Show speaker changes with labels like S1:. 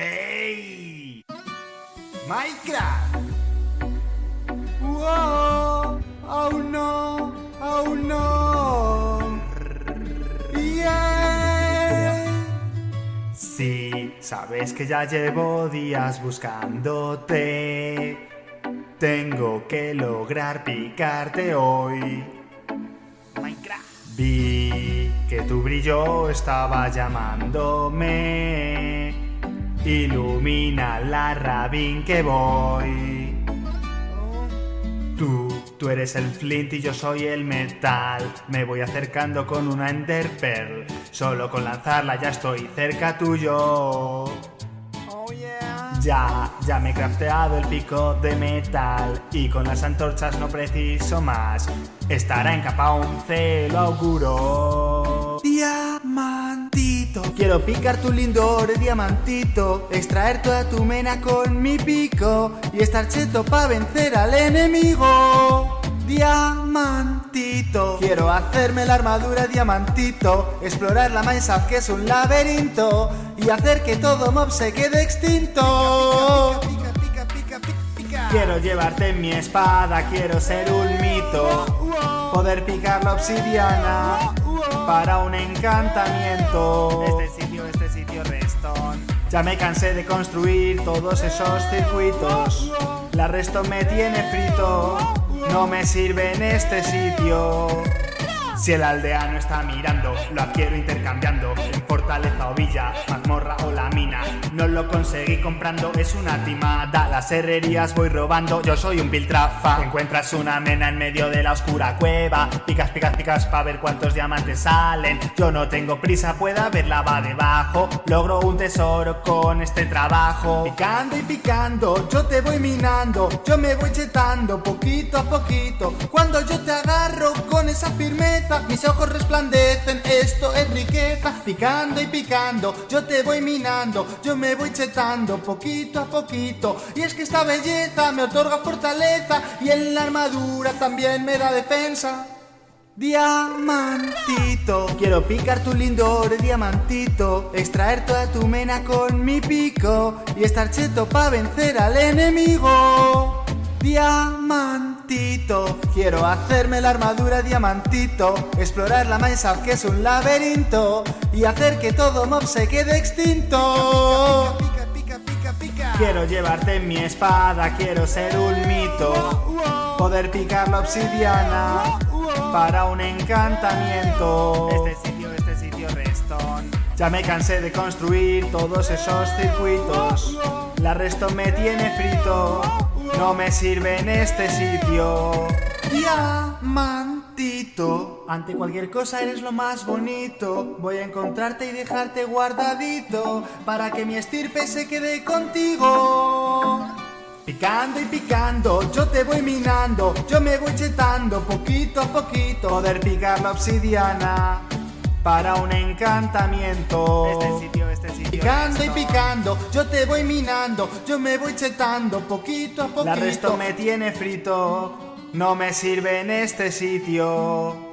S1: ¡Ey! ¡Minecraft!
S2: ¡Wow! ¡Aún no! ¡Aún no! ¡Yeah!
S1: Sí, sabes que ya llevo días buscándote. Tengo que lograr picarte hoy. Minecraft. Vi que tu brillo estaba llamándome. Ilumina la rabín que voy. Tú, tú eres el flint y yo soy el metal. Me voy acercando con una ender pearl. Solo con lanzarla ya estoy cerca tuyo. Ya, ya me he crafteado el pico de metal y con las antorchas no preciso más. Estará en capa 11, lo auguro.
S2: Diamantito, quiero picar tu lindo oro diamantito, extraer toda tu mena con mi pico y estar cheto pa' vencer al enemigo. Diamantito, quiero hacerme la armadura diamantito, explorar la Minecraft que es un laberinto y hacer que todo mob se quede extinto. Pica, pica, pica,
S1: Quiero llevarte mi espada, quiero ser un mito. Poder picar la obsidiana para un encantamiento. Este sitio, este sitio, Reston. Ya me cansé de construir todos esos circuitos. La resto me tiene frito. No me sirve en este sitio. Si el aldeano está mirando, lo adquiero intercambiando conseguí comprando, es una timada. Las herrerías voy robando, yo soy un piltrafa. Encuentras una mena en medio de la oscura cueva. Picas, picas, picas para ver cuántos diamantes salen. Yo no tengo prisa, puede haber lava debajo. Logro un tesoro con este trabajo.
S2: Picando y picando, yo te voy minando, yo me voy chetando poquito a poquito. Cuando yo te agarro con esa firmeza, mis ojos resplandecen, esto es riqueza. Picando y picando, yo te voy minando, yo me voy poquito a poquito. Y es que esta belleza me otorga fortaleza y en la armadura también me da defensa. Diamantito, quiero picar tu lindo oro diamantito, extraer toda tu mena con mi pico y estar cheto pa' vencer al enemigo. Diamantito, quiero hacerme la armadura diamantito, explorar la Minecraft que es un laberinto y hacer que todo mob se quede extinto. Pica, pica, pica, pica,
S1: Quiero llevarte mi espada, quiero ser un mito. Poder picar la obsidiana para un encantamiento. Este sitio, este sitio, Reston. Ya me cansé de construir todos esos circuitos. La resto me tiene frito. No me sirve en este sitio.
S2: Diamantito, ante cualquier cosa eres lo más bonito. Voy a encontrarte y dejarte guardadito para que mi estirpe se quede contigo. Picando y picando, yo te voy minando, yo me voy chetando poquito a poquito.
S1: Poder picar la obsidiana para un encantamiento. Este sitio.
S2: Picando y picando, yo te voy minando, yo me voy chetando poquito a poquito.
S1: La resto me tiene frito. No me sirve en este sitio.